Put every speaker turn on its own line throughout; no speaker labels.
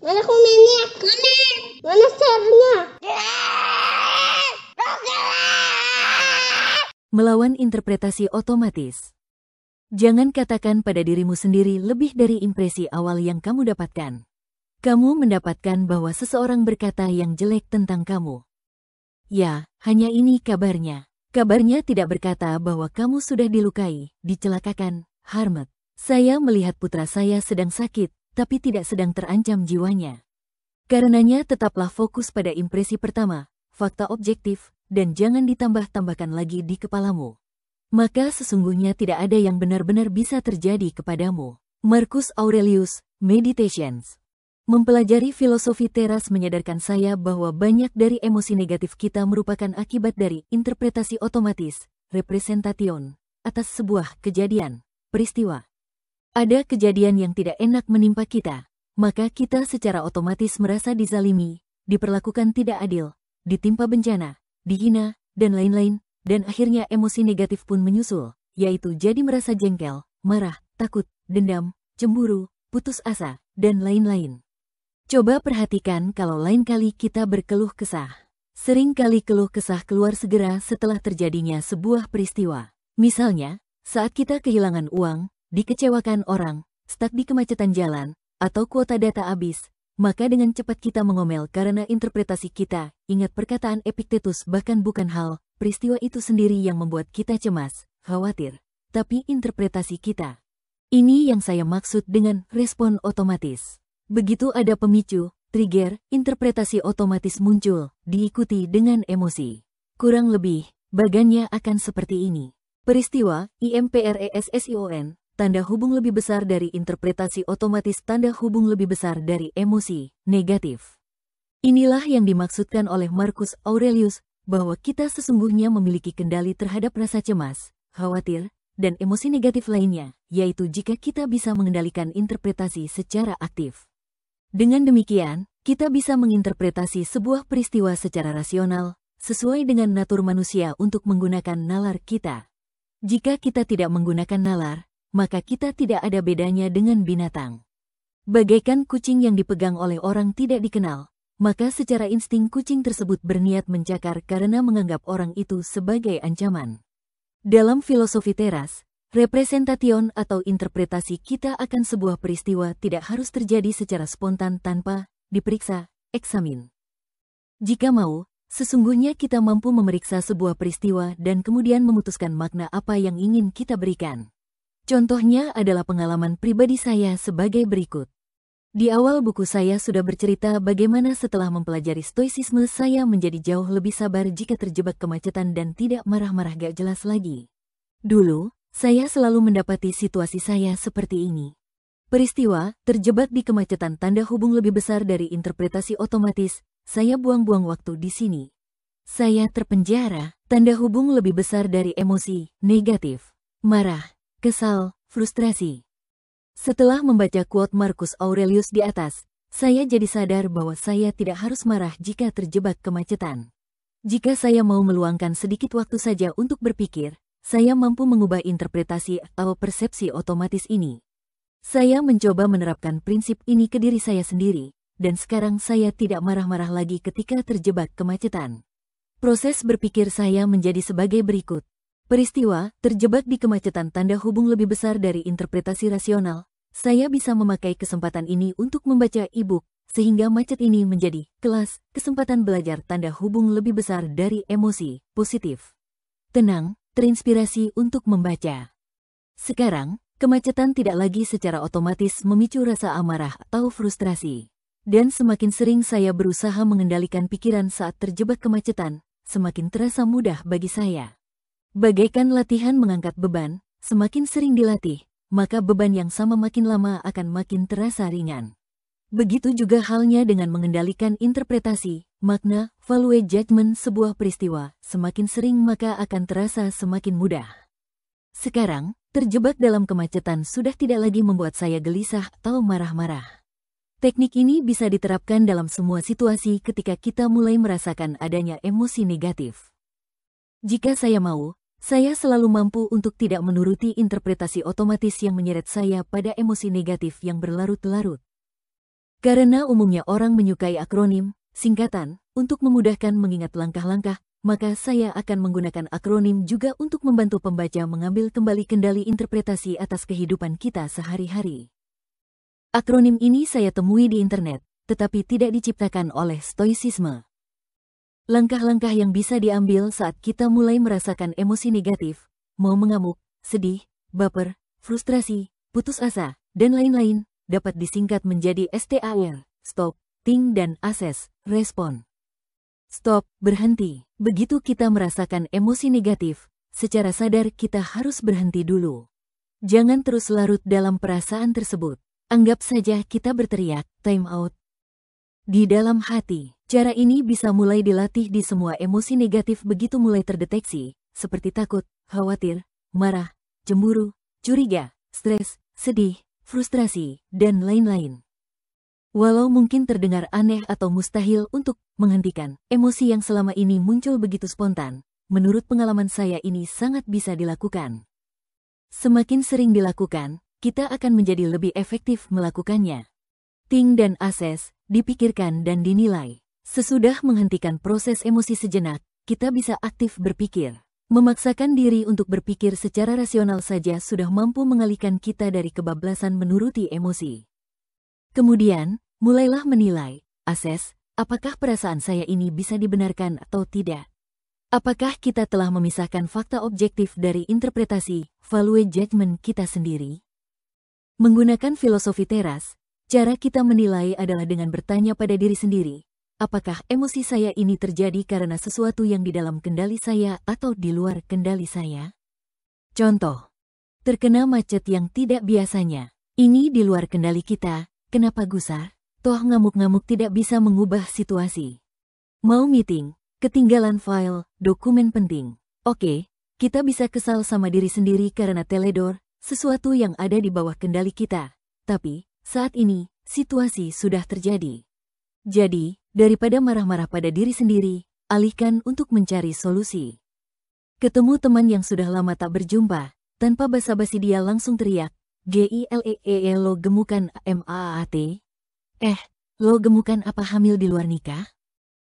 Mana komennya? Mana? Mana share-nya?
Melawan interpretasi otomatis. Jangan katakan pada dirimu sendiri lebih dari impresi awal yang kamu dapatkan. Kamu mendapatkan bahwa seseorang berkata yang jelek tentang kamu. Ya, hanya ini kabarnya. Kabarnya tidak berkata bahwa kamu sudah dilukai, dicelakakan, harmet. Saya melihat putra saya sedang sakit, tapi tidak sedang terancam jiwanya. Karenanya tetaplah fokus pada impresi pertama, fakta objektif, dan jangan ditambah-tambahkan lagi di kepalamu. Maka sesungguhnya tidak ada yang benar-benar bisa terjadi kepadamu. Marcus Aurelius, Meditations Mempelajari filosofi teras menyadarkan saya bahwa banyak dari emosi negatif kita merupakan akibat dari interpretasi otomatis, representation, atas sebuah kejadian, peristiwa. Ada kejadian yang tidak enak menimpa kita, maka kita secara otomatis merasa dizalimi, diperlakukan tidak adil, ditimpa bencana, dihina, dan lain-lain, dan akhirnya emosi negatif pun menyusul, yaitu jadi merasa jengkel, marah, takut, dendam, cemburu, putus asa, dan lain-lain. Coba perhatikan kalau lain kali kita berkeluh kesah. Sering kali keluh kesah keluar segera setelah terjadinya sebuah peristiwa. Misalnya, saat kita kehilangan uang, dikecewakan orang, stuck di kemacetan jalan, atau kuota data habis, maka dengan cepat kita mengomel karena interpretasi kita, ingat perkataan Epictetus bahkan bukan hal, peristiwa itu sendiri yang membuat kita cemas, khawatir, tapi interpretasi kita. Ini yang saya maksud dengan respon otomatis. Begitu ada pemicu, trigger, interpretasi otomatis muncul, diikuti dengan emosi. Kurang lebih, bagannya akan seperti ini. Peristiwa, IMPRESSION, tanda hubung lebih besar dari interpretasi otomatis tanda hubung lebih besar dari emosi, negatif. Inilah yang dimaksudkan oleh Marcus Aurelius, bahwa kita sesungguhnya memiliki kendali terhadap rasa cemas, khawatir, dan emosi negatif lainnya, yaitu jika kita bisa mengendalikan interpretasi secara aktif. Dengan demikian, kita bisa menginterpretasi sebuah peristiwa secara rasional, sesuai dengan natur manusia untuk menggunakan nalar kita. Jika kita tidak menggunakan nalar, maka kita tidak ada bedanya dengan binatang. Bagaikan kucing yang dipegang oleh orang tidak dikenal, maka secara insting kucing tersebut berniat mencakar karena menganggap orang itu sebagai ancaman. Dalam filosofi teras, representation atau interpretasi kita akan sebuah peristiwa tidak harus terjadi secara spontan tanpa diperiksa, eksamin. Jika mau, sesungguhnya kita mampu memeriksa sebuah peristiwa dan kemudian memutuskan makna apa yang ingin kita berikan. Contohnya adalah pengalaman pribadi saya sebagai berikut. Di awal buku saya sudah bercerita bagaimana setelah mempelajari stoicisme saya menjadi jauh lebih sabar jika terjebak kemacetan dan tidak marah-marah gak jelas lagi. Dulu, saya selalu mendapati situasi saya seperti ini. Peristiwa, terjebak di kemacetan tanda hubung lebih besar dari interpretasi otomatis, saya buang-buang waktu di sini. Saya terpenjara, tanda hubung lebih besar dari emosi, negatif, marah, kesal, frustrasi. Setelah membaca quote Marcus Aurelius di atas, saya jadi sadar bahwa saya tidak harus marah jika terjebak kemacetan. Jika saya mau meluangkan sedikit waktu saja untuk berpikir, saya mampu mengubah interpretasi atau persepsi otomatis ini. Saya mencoba menerapkan prinsip ini ke diri saya sendiri, dan sekarang saya tidak marah-marah lagi ketika terjebak kemacetan. Proses berpikir saya menjadi sebagai berikut. Peristiwa, terjebak di kemacetan tanda hubung lebih besar dari interpretasi rasional. Saya bisa memakai kesempatan ini untuk membaca e-book, sehingga macet ini menjadi kelas, kesempatan belajar tanda hubung lebih besar dari emosi, positif. Tenang, terinspirasi untuk membaca. Sekarang, kemacetan tidak lagi secara otomatis memicu rasa amarah atau frustrasi. Dan semakin sering saya berusaha mengendalikan pikiran saat terjebak kemacetan, semakin terasa mudah bagi saya. Bagaikan latihan mengangkat beban, semakin sering dilatih, maka beban yang sama makin lama akan makin terasa ringan. Begitu juga halnya dengan mengendalikan interpretasi, makna, value judgment sebuah peristiwa, semakin sering maka akan terasa semakin mudah. Sekarang, terjebak dalam kemacetan sudah tidak lagi membuat saya gelisah atau marah-marah. Teknik ini bisa diterapkan dalam semua situasi ketika kita mulai merasakan adanya emosi negatif. Jika saya mau, saya selalu mampu untuk tidak menuruti interpretasi otomatis yang menyeret saya pada emosi negatif yang berlarut-larut. Karena umumnya orang menyukai akronim, singkatan, untuk memudahkan mengingat langkah-langkah, maka saya akan menggunakan akronim juga untuk membantu pembaca mengambil kembali kendali interpretasi atas kehidupan kita sehari-hari. Akronim ini saya temui di internet, tetapi tidak diciptakan oleh stoicisme. Langkah-langkah yang bisa diambil saat kita mulai merasakan emosi negatif, mau mengamuk, sedih, baper, frustrasi, putus asa, dan lain-lain, dapat disingkat menjadi STAR, stop, think dan assess, respon. Stop, berhenti. Begitu kita merasakan emosi negatif, secara sadar kita harus berhenti dulu. Jangan terus larut dalam perasaan tersebut. Anggap saja kita berteriak, time out. Di dalam hati, cara ini bisa mulai dilatih di semua emosi negatif begitu mulai terdeteksi, seperti takut, khawatir, marah, cemburu, curiga, stres, sedih, frustrasi, dan lain-lain. Walau mungkin terdengar aneh atau mustahil untuk menghentikan emosi yang selama ini muncul begitu spontan, menurut pengalaman saya ini sangat bisa dilakukan. Semakin sering dilakukan, kita akan menjadi lebih efektif melakukannya. Think dan assess, dipikirkan dan dinilai. Sesudah menghentikan proses emosi sejenak, kita bisa aktif berpikir. Memaksakan diri untuk berpikir secara rasional saja sudah mampu mengalihkan kita dari kebablasan menuruti emosi. Kemudian, mulailah menilai, assess, apakah perasaan saya ini bisa dibenarkan atau tidak. Apakah kita telah memisahkan fakta objektif dari interpretasi, value judgment kita sendiri? Menggunakan filosofi teras, cara kita menilai adalah dengan bertanya pada diri sendiri, apakah emosi saya ini terjadi karena sesuatu yang di dalam kendali saya atau di luar kendali saya? Contoh, terkena macet yang tidak biasanya. Ini di luar kendali kita, kenapa gusar? Toh ngamuk-ngamuk tidak bisa mengubah situasi. Mau meeting, ketinggalan file, dokumen penting. Oke, kita bisa kesal sama diri sendiri karena teledor, sesuatu yang ada di bawah kendali kita. Tapi, saat ini, situasi sudah terjadi. Jadi, daripada marah-marah pada diri sendiri, alihkan untuk mencari solusi. Ketemu teman yang sudah lama tak berjumpa, tanpa basa-basi dia langsung teriak, G-I-L-E-E -E -E lo gemukan M-A-A-T? Eh, lo gemukan apa hamil di luar nikah?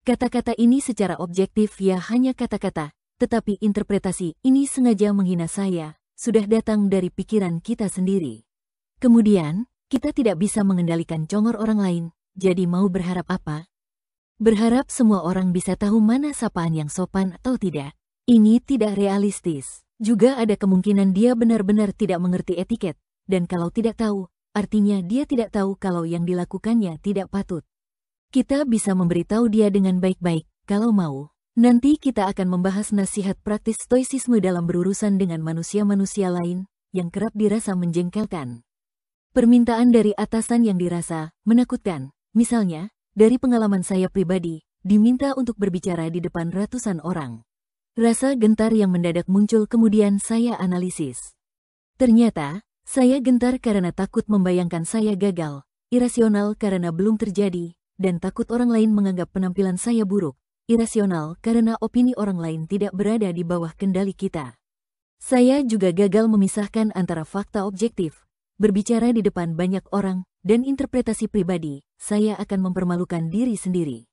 Kata-kata ini secara objektif ya hanya kata-kata, tetapi interpretasi ini sengaja menghina saya, sudah datang dari pikiran kita sendiri. Kemudian, kita tidak bisa mengendalikan congor orang lain, jadi mau berharap apa? Berharap semua orang bisa tahu mana sapaan yang sopan atau tidak. Ini tidak realistis. Juga ada kemungkinan dia benar-benar tidak mengerti etiket, dan kalau tidak tahu, artinya dia tidak tahu kalau yang dilakukannya tidak patut. Kita bisa memberitahu dia dengan baik-baik, kalau mau. Nanti kita akan membahas nasihat praktis stoicisme dalam berurusan dengan manusia-manusia lain yang kerap dirasa menjengkelkan. Permintaan dari atasan yang dirasa menakutkan, misalnya, dari pengalaman saya pribadi, diminta untuk berbicara di depan ratusan orang. Rasa gentar yang mendadak muncul kemudian saya analisis. Ternyata, saya gentar karena takut membayangkan saya gagal, irasional karena belum terjadi, dan takut orang lain menganggap penampilan saya buruk, irasional karena opini orang lain tidak berada di bawah kendali kita. Saya juga gagal memisahkan antara fakta objektif, berbicara di depan banyak orang, dan interpretasi pribadi, saya akan mempermalukan diri sendiri.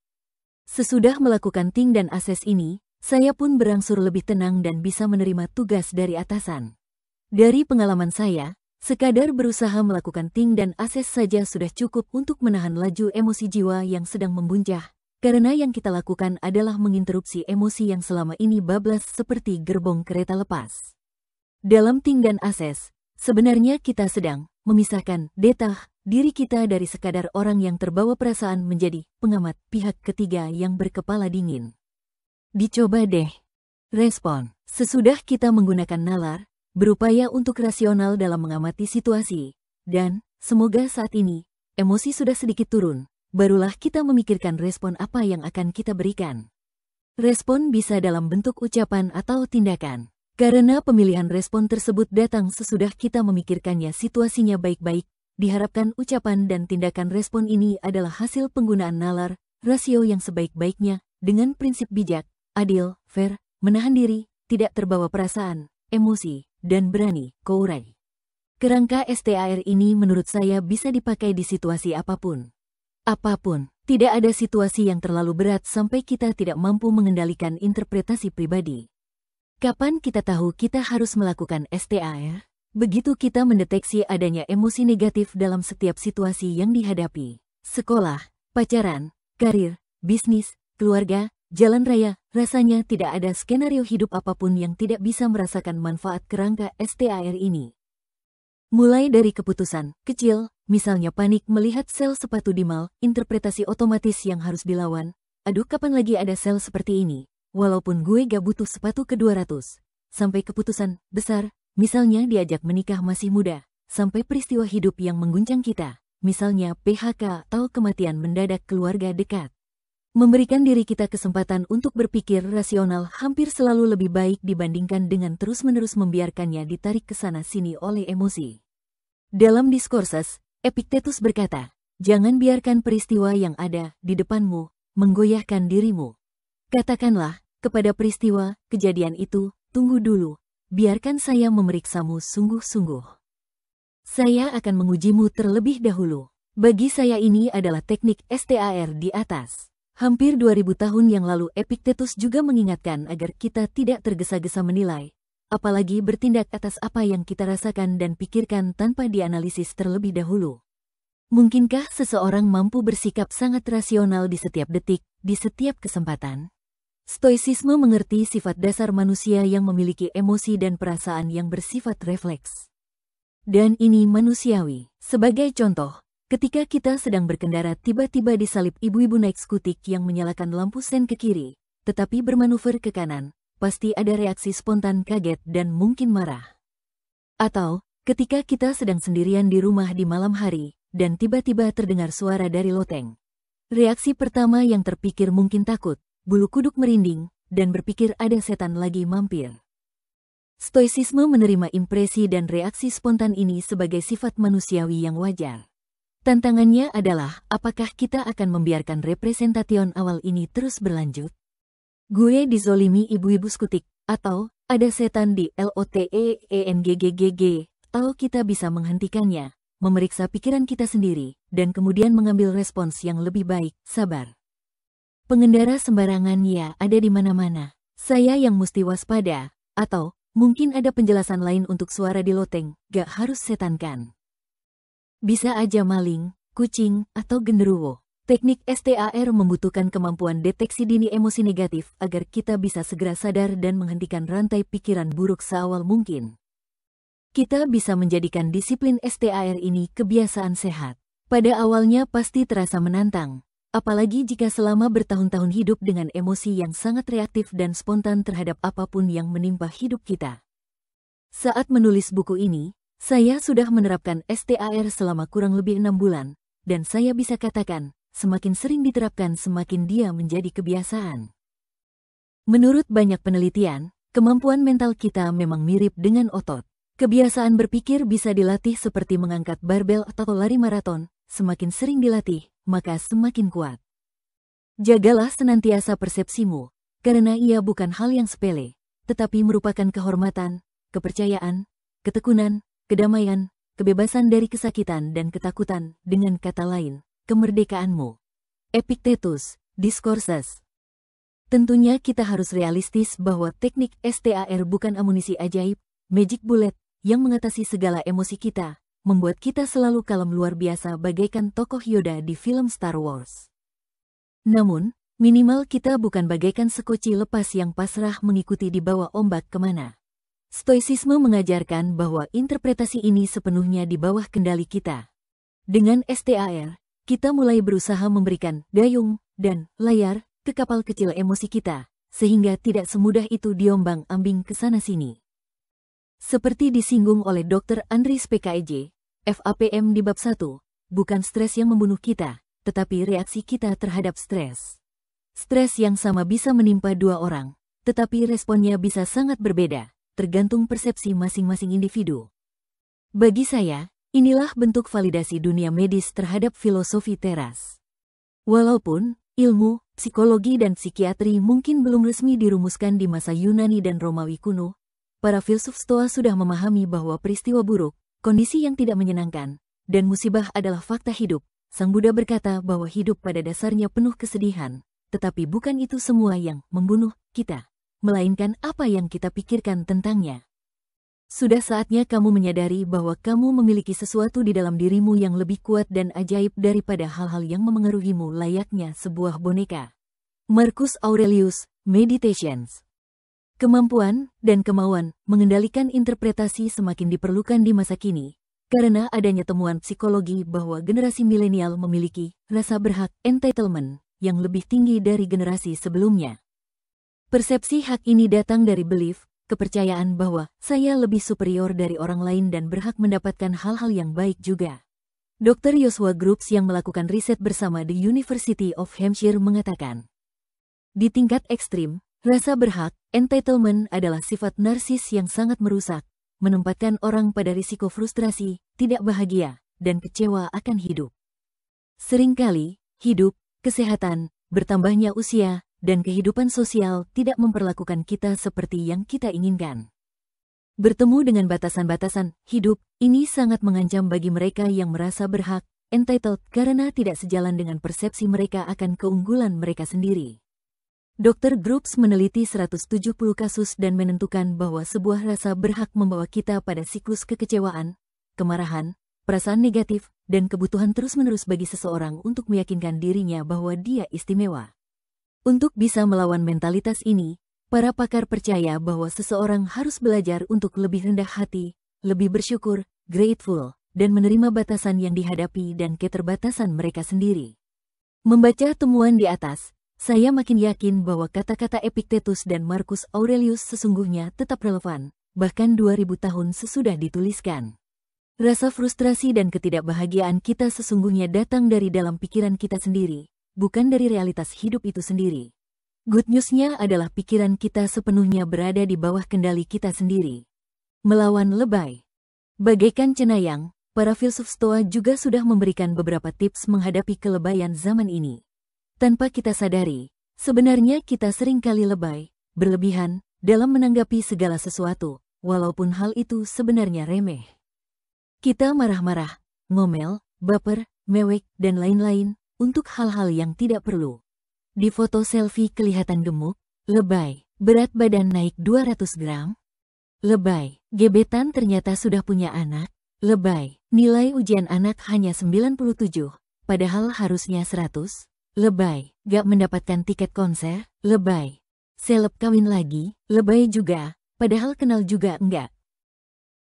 Sesudah melakukan ting dan ases ini, saya pun berangsur lebih tenang dan bisa menerima tugas dari atasan. Dari pengalaman saya, sekadar berusaha melakukan ting dan ases saja sudah cukup untuk menahan laju emosi jiwa yang sedang membuncah, karena yang kita lakukan adalah menginterupsi emosi yang selama ini bablas seperti gerbong kereta lepas. Dalam ting dan ases, sebenarnya kita sedang memisahkan data diri kita dari sekadar orang yang terbawa perasaan menjadi pengamat pihak ketiga yang berkepala dingin. Dicoba deh. Respon. Sesudah kita menggunakan nalar, berupaya untuk rasional dalam mengamati situasi, dan, semoga saat ini, emosi sudah sedikit turun, barulah kita memikirkan respon apa yang akan kita berikan. Respon bisa dalam bentuk ucapan atau tindakan. Karena pemilihan respon tersebut datang sesudah kita memikirkannya situasinya baik-baik, diharapkan ucapan dan tindakan respon ini adalah hasil penggunaan nalar, rasio yang sebaik-baiknya, dengan prinsip bijak, adil, fair, menahan diri, tidak terbawa perasaan, emosi, dan berani, kourai. Kerangka STAR ini menurut saya bisa dipakai di situasi apa pun. Apa pun, tidak ada situasi yang terlalu berat sampai kita tidak mampu mengendalikan interpretasi pribadi. Kapan kita tahu kita harus melakukan STAR? Begitu kita mendeteksi adanya emosi negatif dalam setiap situasi yang dihadapi. Sekolah, pacaran, karir, bisnis, keluarga, jalan raya, rasanya tidak ada skenario hidup apa pun yang tidak bisa merasakan manfaat kerangka STAR ini. Mulai dari keputusan kecil, misalnya panik melihat sel sepatu di mal, interpretasi otomatis yang harus dilawan. Aduh kapan lagi ada sel seperti ini, walaupun gue gak butuh sepatu ke 200. Sampai keputusan besar, misalnya diajak menikah masih muda, sampai peristiwa hidup yang mengguncang kita, misalnya PHK atau kematian mendadak keluarga dekat. Memberikan diri kita kesempatan untuk berpikir rasional hampir selalu lebih baik dibandingkan dengan terus-menerus membiarkannya ditarik ke sana-sini oleh emosi. Dalam diskursus, Epictetus berkata, jangan biarkan peristiwa yang ada di depanmu menggoyahkan dirimu. Katakanlah kepada peristiwa, kejadian itu, tunggu dulu, biarkan saya memeriksamu sungguh-sungguh. Saya akan mengujimu terlebih dahulu. Bagi saya ini adalah teknik STAR di atas. Hampir 2000 tahun yang lalu Epictetus juga mengingatkan agar kita tidak tergesa-gesa menilai, apalagi bertindak atas apa yang kita rasakan dan pikirkan tanpa dianalisis terlebih dahulu. Mungkinkah seseorang mampu bersikap sangat rasional di setiap detik, di setiap kesempatan? Stoicisme mengerti sifat dasar manusia yang memiliki emosi dan perasaan yang bersifat refleks. Dan ini manusiawi. Sebagai contoh, Ketika kita sedang berkendara tiba-tiba disalip ibu-ibu naik skutik yang menyalakan lampu sen ke kiri, tetapi bermanuver ke kanan, pasti ada reaksi spontan kaget dan mungkin marah. Atau, ketika kita sedang sendirian di rumah di malam hari, dan tiba-tiba terdengar suara dari loteng. Reaksi pertama yang terpikir mungkin takut, bulu kuduk merinding, dan berpikir ada setan lagi mampir. Stoicisme menerima impresi dan reaksi spontan ini sebagai sifat manusiawi yang wajar. Tantangannya adalah, apakah kita akan membiarkan representation awal ini terus berlanjut? Gue dizolimi ibu-ibu skutik, atau ada setan di LOTEENGGGG, atau kita bisa menghentikannya, memeriksa pikiran kita sendiri, dan kemudian mengambil respons yang lebih baik, sabar. Pengendara sembarangan ya ada di mana-mana. Saya yang mesti waspada, atau mungkin ada penjelasan lain untuk suara di loteng, gak harus setan kan. Bisa aja maling, kucing, atau genderuwo. Teknik STAR membutuhkan kemampuan deteksi dini emosi negatif agar kita bisa segera sadar dan menghentikan rantai pikiran buruk seawal mungkin. Kita bisa menjadikan disiplin STAR ini kebiasaan sehat. Pada awalnya pasti terasa menantang, apalagi jika selama bertahun-tahun hidup dengan emosi yang sangat reaktif dan spontan terhadap apa pun yang menimpa hidup kita. Saat menulis buku ini, saya sudah menerapkan STAR selama kurang lebih enam bulan, dan saya bisa katakan, semakin sering diterapkan semakin dia menjadi kebiasaan. Menurut banyak penelitian, kemampuan mental kita memang mirip dengan otot. Kebiasaan berpikir bisa dilatih seperti mengangkat barbel atau lari maraton, semakin sering dilatih, maka semakin kuat. Jagalah senantiasa persepsimu, karena ia bukan hal yang sepele, tetapi merupakan kehormatan, kepercayaan, ketekunan, kedamaian, kebebasan dari kesakitan dan ketakutan, dengan kata lain, kemerdekaanmu. Epictetus, Discourses Tentunya kita harus realistis bahwa teknik STAR bukan amunisi ajaib, magic bullet, yang mengatasi segala emosi kita, membuat kita selalu kalem luar biasa bagaikan tokoh Yoda di film Star Wars. Namun, minimal kita bukan bagaikan sekoci lepas yang pasrah mengikuti di bawah ombak ke mana. Stoicisme mengajarkan bahwa interpretasi ini sepenuhnya di bawah kendali kita. Dengan STAR, kita mulai berusaha memberikan dayung dan layar ke kapal kecil emosi kita, sehingga tidak semudah itu diombang-ambing ke sana-sini. Seperti disinggung oleh Dr. Andris PKEJ, FAPM di bab 1, bukan stres yang membunuh kita, tetapi reaksi kita terhadap stres. Stres yang sama bisa menimpa dua orang, tetapi responnya bisa sangat berbeda tergantung persepsi masing-masing individu. Bagi saya, inilah bentuk validasi dunia medis terhadap filosofi teras. Walaupun ilmu, psikologi, dan psikiatri mungkin belum resmi dirumuskan di masa Yunani dan Romawi kuno, para filsuf Stoa sudah memahami bahwa peristiwa buruk, kondisi yang tidak menyenangkan, dan musibah adalah fakta hidup, Sang Buddha berkata bahwa hidup pada dasarnya penuh kesedihan, tetapi bukan itu semua yang membunuh kita, melainkan apa yang kita pikirkan tentangnya. Sudah saatnya kamu menyadari bahwa kamu memiliki sesuatu di dalam dirimu yang lebih kuat dan ajaib daripada hal-hal yang memengaruhimu layaknya sebuah boneka. Marcus Aurelius, Meditations Kemampuan dan kemauan mengendalikan interpretasi semakin diperlukan di masa kini, karena adanya temuan psikologi bahwa generasi milenial memiliki rasa berhak entitlement yang lebih tinggi dari generasi sebelumnya. Persepsi hak ini datang dari belief, kepercayaan bahwa saya lebih superior dari orang lain dan berhak mendapatkan hal-hal yang baik juga. Dr. Joshua Groups yang melakukan riset bersama The University of Hampshire mengatakan, di tingkat ekstrim, Rasa berhak, entitlement adalah sifat narsis yang sangat merusak, menempatkan orang pada risiko frustrasi, tidak bahagia, dan kecewa akan hidup. Seringkali, hidup, kesehatan, bertambahnya usia, dan kehidupan sosial tidak memperlakukan kita seperti yang kita inginkan. Bertemu dengan batasan-batasan hidup, ini sangat mengancam bagi mereka yang merasa berhak, entitled karena tidak sejalan dengan persepsi mereka akan keunggulan mereka sendiri. Dr. Groups meneliti 170 kasus dan menentukan bahwa sebuah rasa berhak membawa kita pada siklus kekecewaan, kemarahan, perasaan negatif, dan kebutuhan terus-menerus bagi seseorang untuk meyakinkan dirinya bahwa dia istimewa. Untuk bisa melawan mentalitas ini, para pakar percaya bahwa seseorang harus belajar untuk lebih rendah hati, lebih bersyukur, grateful, dan menerima batasan yang dihadapi dan keterbatasan mereka sendiri. Membaca temuan di atas, saya makin yakin bahwa kata-kata Epictetus dan Marcus Aurelius sesungguhnya tetap relevan, bahkan 2000 tahun sesudah dituliskan. Rasa frustrasi dan ketidakbahagiaan kita sesungguhnya datang dari dalam pikiran kita sendiri, bukan dari realitas hidup itu sendiri. Good news-nya adalah pikiran kita sepenuhnya berada di bawah kendali kita sendiri. Melawan lebay. Bagaikan cenayang, para filsuf Stoa juga sudah memberikan beberapa tips menghadapi kelebayan zaman ini. Tanpa kita sadari, sebenarnya kita sering kali lebay, berlebihan, dalam menanggapi segala sesuatu, walaupun hal itu sebenarnya remeh. Kita marah-marah, ngomel, baper, mewek, dan lain-lain, untuk hal-hal yang tidak perlu. Di foto selfie kelihatan gemuk, lebay, berat badan naik 200 gram. Lebay, gebetan ternyata sudah punya anak. Lebay, nilai ujian anak hanya 97, padahal harusnya 100. Lebay, gak mendapatkan tiket konser, lebay. Seleb kawin lagi, lebay juga, padahal kenal juga enggak.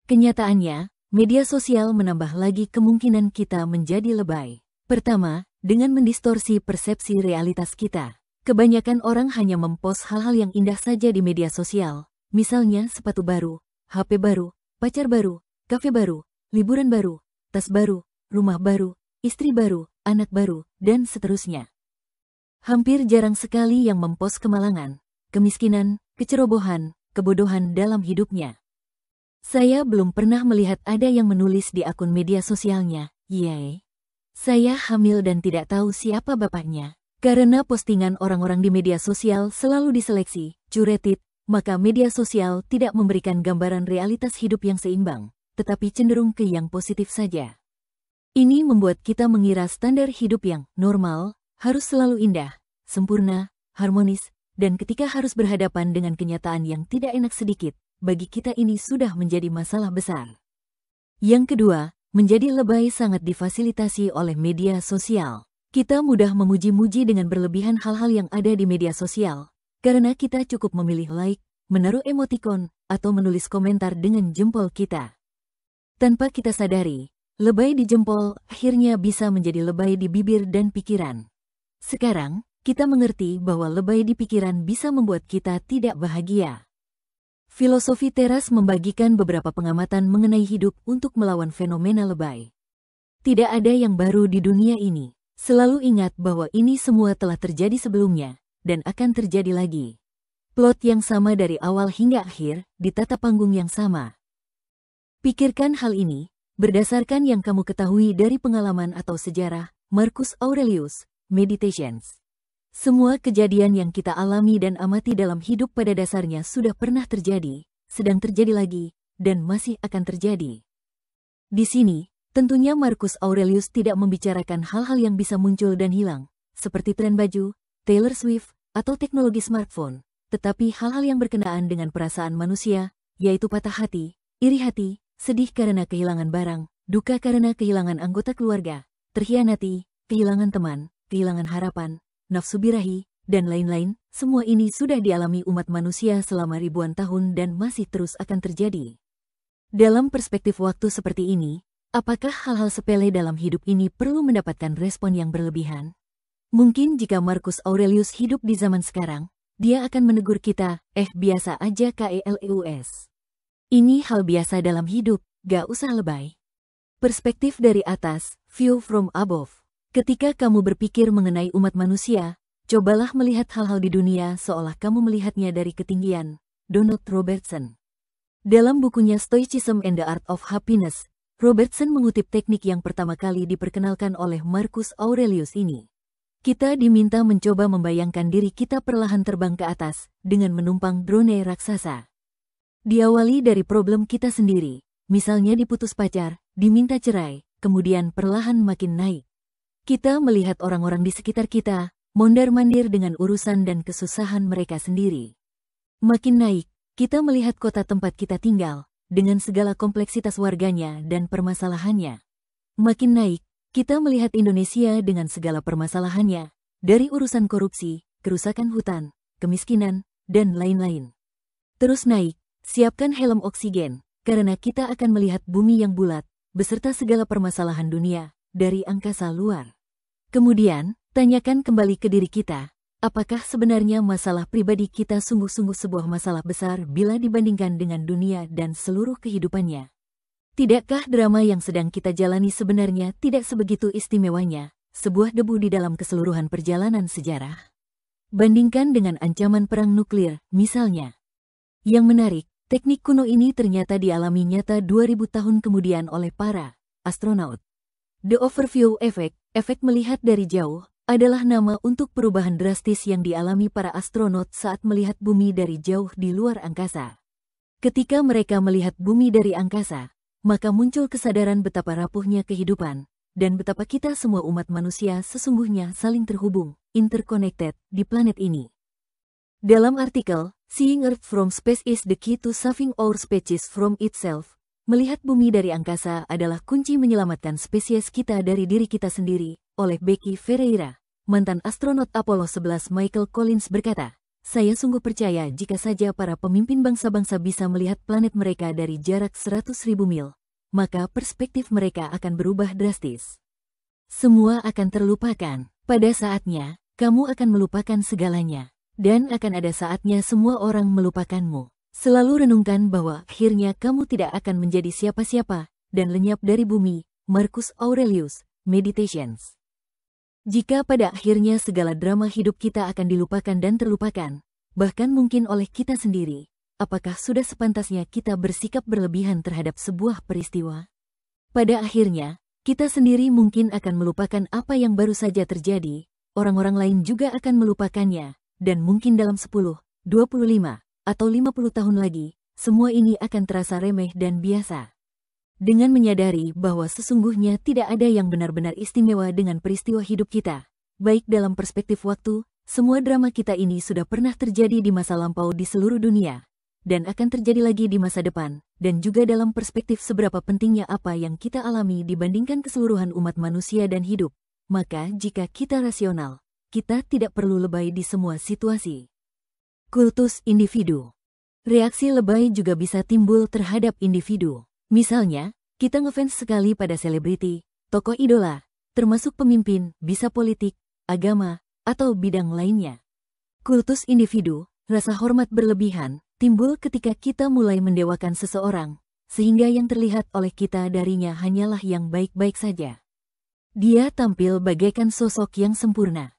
Kenyataannya, media sosial menambah lagi kemungkinan kita menjadi lebay. Pertama, dengan mendistorsi persepsi realitas kita. Kebanyakan orang hanya mempost hal-hal yang indah saja di media sosial, misalnya sepatu baru, HP baru, pacar baru, kafe baru, liburan baru, tas baru, rumah baru, istri baru, anak baru, dan seterusnya. Hampir jarang sekali yang mempos kemalangan, kemiskinan, kecerobohan, kebodohan dalam hidupnya. Saya belum pernah melihat ada yang menulis di akun media sosialnya, Yeay. Saya hamil dan tidak tahu siapa bapaknya. Karena postingan orang-orang di media sosial selalu diseleksi, curated, maka media sosial tidak memberikan gambaran realitas hidup yang seimbang, tetapi cenderung ke yang positif saja. Ini membuat kita mengira standar hidup yang normal, harus selalu indah, sempurna, harmonis, dan ketika harus berhadapan dengan kenyataan yang tidak enak sedikit, bagi kita ini sudah menjadi masalah besar. Yang kedua, menjadi lebay sangat difasilitasi oleh media sosial. Kita mudah memuji-muji dengan berlebihan hal-hal yang ada di media sosial, karena kita cukup memilih like, menaruh emotikon, atau menulis komentar dengan jempol kita. Tanpa kita sadari, lebay di jempol akhirnya bisa menjadi lebay di bibir dan pikiran. Sekarang, kita mengerti bahwa lebay di pikiran bisa membuat kita tidak bahagia. Filosofi teras membagikan beberapa pengamatan mengenai hidup untuk melawan fenomena lebay. Tidak ada yang baru di dunia ini. Selalu ingat bahwa ini semua telah terjadi sebelumnya, dan akan terjadi lagi. Plot yang sama dari awal hingga akhir, di tata panggung yang sama. Pikirkan hal ini, berdasarkan yang kamu ketahui dari pengalaman atau sejarah, Marcus Aurelius, Meditations. Semua kejadian yang kita alami dan amati dalam hidup pada dasarnya sudah pernah terjadi, sedang terjadi lagi, dan masih akan terjadi. Di sini, tentunya Marcus Aurelius tidak membicarakan hal-hal yang bisa muncul dan hilang, seperti tren baju, Taylor Swift, atau teknologi smartphone, tetapi hal-hal yang berkenaan dengan perasaan manusia, yaitu patah hati, iri hati, sedih karena kehilangan barang, duka karena kehilangan anggota keluarga, terhianati, kehilangan teman, kehilangan harapan, nafsu birahi, dan lain-lain, semua ini sudah dialami umat manusia selama ribuan tahun dan masih terus akan terjadi. Dalam perspektif waktu seperti ini, apakah hal-hal sepele dalam hidup ini perlu mendapatkan respon yang berlebihan? Mungkin jika Marcus Aurelius hidup di zaman sekarang, dia akan menegur kita, eh biasa aja KELEUS. Ini hal biasa dalam hidup, gak usah lebay. Perspektif dari atas, view from above. Ketika kamu berpikir mengenai umat manusia, cobalah melihat hal-hal di dunia seolah kamu melihatnya dari ketinggian. Donald Robertson Dalam bukunya Stoicism and the Art of Happiness, Robertson mengutip teknik yang pertama kali diperkenalkan oleh Marcus Aurelius ini. Kita diminta mencoba membayangkan diri kita perlahan terbang ke atas dengan menumpang drone raksasa. Diawali dari problem kita sendiri, misalnya diputus pacar, diminta cerai, kemudian perlahan makin naik. Kita melihat orang-orang di sekitar kita, mondar-mandir dengan urusan dan kesusahan mereka sendiri. Makin naik, kita melihat kota tempat kita tinggal, dengan segala kompleksitas warganya dan permasalahannya. Makin naik, kita melihat Indonesia dengan segala permasalahannya, dari urusan korupsi, kerusakan hutan, kemiskinan, dan lain-lain. Terus naik, Siapkan helm oksigen, karena kita akan melihat bumi yang bulat, beserta segala permasalahan dunia, dari angkasa luar. Kemudian, tanyakan kembali ke diri kita, apakah sebenarnya masalah pribadi kita sungguh-sungguh sebuah masalah besar bila dibandingkan dengan dunia dan seluruh kehidupannya? Tidakkah drama yang sedang kita jalani sebenarnya tidak sebegitu istimewanya, sebuah debu di dalam keseluruhan perjalanan sejarah? Bandingkan dengan ancaman perang nuklir, misalnya. Yang menarik, teknik kuno ini ternyata dialami nyata 2000 tahun kemudian oleh para astronaut. The Overview Effect, efek melihat dari jauh, adalah nama untuk perubahan drastis yang dialami para astronot saat melihat bumi dari jauh di luar angkasa. Ketika mereka melihat bumi dari angkasa, maka muncul kesadaran betapa rapuhnya kehidupan, dan betapa kita semua umat manusia sesungguhnya saling terhubung, interconnected, di planet ini. Dalam artikel, Seeing Earth from Space is the key to saving our species from itself. Melihat bumi dari angkasa adalah kunci menyelamatkan spesies kita dari diri kita sendiri, oleh Becky Ferreira. Mantan astronot Apollo 11 Michael Collins berkata, saya sungguh percaya jika saja para pemimpin bangsa-bangsa bisa melihat planet mereka dari jarak 100 ribu mil, maka perspektif mereka akan berubah drastis. Semua akan terlupakan. Pada saatnya, kamu akan melupakan segalanya dan akan ada saatnya semua orang melupakanmu. Selalu renungkan bahwa akhirnya kamu tidak akan menjadi siapa-siapa dan lenyap dari bumi. Marcus Aurelius, Meditations. Jika pada akhirnya segala drama hidup kita akan dilupakan dan terlupakan, bahkan mungkin oleh kita sendiri, apakah sudah sepantasnya kita bersikap berlebihan terhadap sebuah peristiwa? Pada akhirnya, kita sendiri mungkin akan melupakan apa yang baru saja terjadi, orang-orang lain juga akan melupakannya, dan mungkin dalam 10, 25, atau 50 tahun lagi, semua ini akan terasa remeh dan biasa. Dengan menyadari bahwa sesungguhnya tidak ada yang benar-benar istimewa dengan peristiwa hidup kita, baik dalam perspektif waktu, semua drama kita ini sudah pernah terjadi di masa lampau di seluruh dunia, dan akan terjadi lagi di masa depan, dan juga dalam perspektif seberapa pentingnya apa yang kita alami dibandingkan keseluruhan umat manusia dan hidup. Maka jika kita rasional, kita tidak perlu lebay di semua situasi. Kultus individu Reaksi lebay juga bisa timbul terhadap individu. Misalnya, kita ngefans sekali pada selebriti, tokoh idola, termasuk pemimpin, bisa politik, agama, atau bidang lainnya. Kultus individu, rasa hormat berlebihan, timbul ketika kita mulai mendewakan seseorang, sehingga yang terlihat oleh kita darinya hanyalah yang baik-baik saja. Dia tampil bagaikan sosok yang sempurna.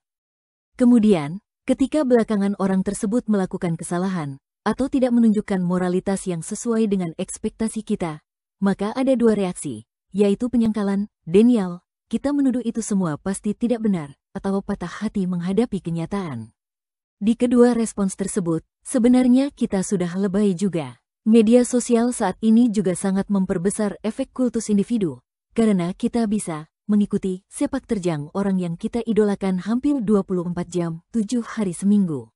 Kemudian, ketika belakangan orang tersebut melakukan kesalahan, atau tidak menunjukkan moralitas yang sesuai dengan ekspektasi kita, maka ada dua reaksi, yaitu penyangkalan, denial, kita menuduh itu semua pasti tidak benar, atau patah hati menghadapi kenyataan. Di kedua respons tersebut, sebenarnya kita sudah lebay juga. Media sosial saat ini juga sangat memperbesar efek kultus individu, karena kita bisa mengikuti sepak terjang orang yang kita idolakan hampir 24 jam, 7 hari seminggu.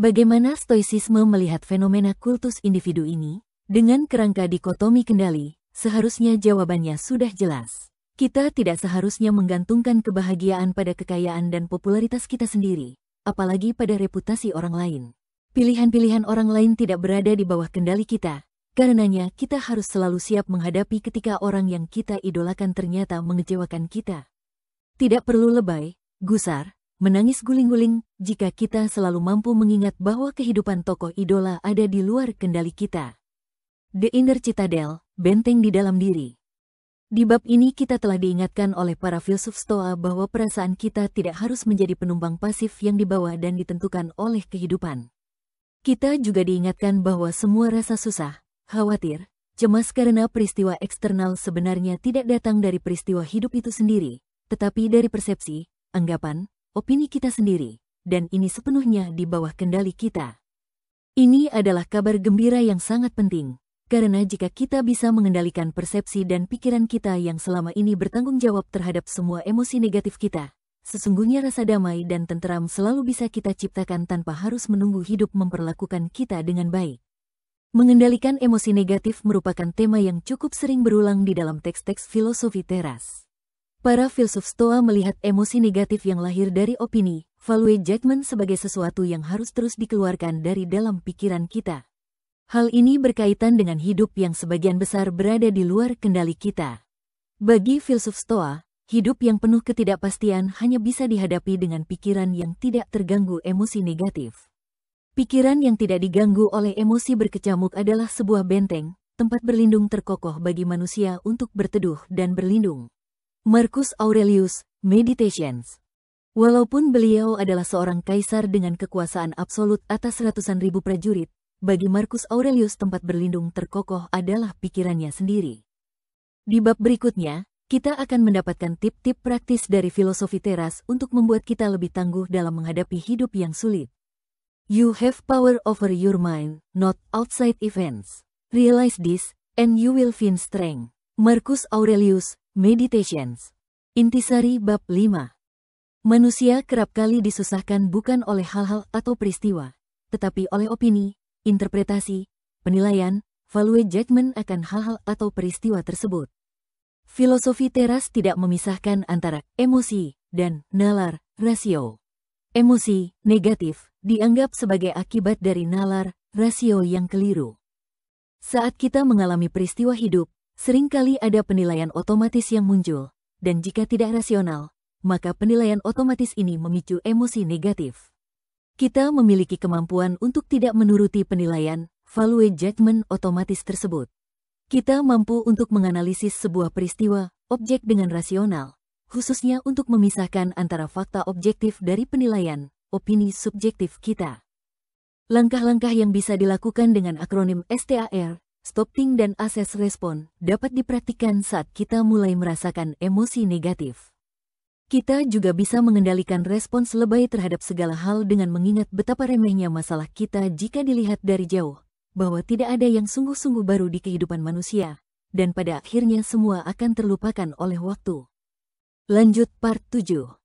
Bagaimana stoicisme melihat fenomena kultus individu ini? Dengan kerangka dikotomi kendali, seharusnya jawabannya sudah jelas. Kita tidak seharusnya menggantungkan kebahagiaan pada kekayaan dan popularitas kita sendiri, apalagi pada reputasi orang lain. Pilihan-pilihan orang lain tidak berada di bawah kendali kita, Karenanya, kita harus selalu siap menghadapi ketika orang yang kita idolakan ternyata mengecewakan kita. Tidak perlu lebay, gusar, menangis guling-guling jika kita selalu mampu mengingat bahwa kehidupan tokoh idola ada di luar kendali kita. The Inner Citadel, benteng di dalam diri. Di bab ini kita telah diingatkan oleh para filsuf Stoa bahwa perasaan kita tidak harus menjadi penumpang pasif yang dibawa dan ditentukan oleh kehidupan. Kita juga diingatkan bahwa semua rasa susah, khawatir, cemas karena peristiwa eksternal sebenarnya tidak datang dari peristiwa hidup itu sendiri, tetapi dari persepsi, anggapan, opini kita sendiri, dan ini sepenuhnya di bawah kendali kita. Ini adalah kabar gembira yang sangat penting, karena jika kita bisa mengendalikan persepsi dan pikiran kita yang selama ini bertanggung jawab terhadap semua emosi negatif kita, sesungguhnya rasa damai dan tenteram selalu bisa kita ciptakan tanpa harus menunggu hidup memperlakukan kita dengan baik. Mengendalikan emosi negatif merupakan tema yang cukup sering berulang di dalam teks-teks filosofi teras. Para filsuf Stoa melihat emosi negatif yang lahir dari opini, value judgment sebagai sesuatu yang harus terus dikeluarkan dari dalam pikiran kita. Hal ini berkaitan dengan hidup yang sebagian besar berada di luar kendali kita. Bagi filsuf Stoa, hidup yang penuh ketidakpastian hanya bisa dihadapi dengan pikiran yang tidak terganggu emosi negatif. Pikiran yang tidak diganggu oleh emosi berkecamuk adalah sebuah benteng, tempat berlindung terkokoh bagi manusia untuk berteduh dan berlindung. Marcus Aurelius, Meditations Walaupun beliau adalah seorang kaisar dengan kekuasaan absolut atas ratusan ribu prajurit, bagi Marcus Aurelius tempat berlindung terkokoh adalah pikirannya sendiri. Di bab berikutnya, kita akan mendapatkan tip-tip praktis dari filosofi teras untuk membuat kita lebih tangguh dalam menghadapi hidup yang sulit. You have power over your mind, not outside events. Realize this, and you will find strength. Marcus Aurelius, Meditations. Intisari Bab 5 Manusia kerap kali disusahkan bukan oleh hal-hal atau peristiwa, tetapi oleh opini, interpretasi, penilaian, value judgment akan hal-hal atau peristiwa tersebut. Filosofi teras tidak memisahkan antara emosi dan nalar, rasio. Emosi, negatif, dianggap sebagai akibat dari nalar, rasio yang keliru. Saat kita mengalami peristiwa hidup, sering kali ada penilaian otomatis yang muncul, dan jika tidak rasional, maka penilaian otomatis ini memicu emosi negatif. Kita memiliki kemampuan untuk tidak menuruti penilaian, value judgment otomatis tersebut. Kita mampu untuk menganalisis sebuah peristiwa, objek dengan rasional, khususnya untuk memisahkan antara fakta objektif dari penilaian, opini subjektif kita. Langkah-langkah yang bisa dilakukan dengan akronim STAR, Stopping dan Assess Respon, dapat dipraktikkan saat kita mulai merasakan emosi negatif. Kita juga bisa mengendalikan respons lebay terhadap segala hal dengan mengingat betapa remehnya masalah kita jika dilihat dari jauh, bahwa tidak ada yang sungguh-sungguh baru di kehidupan manusia, dan pada akhirnya semua akan terlupakan oleh waktu. Lanjut part 7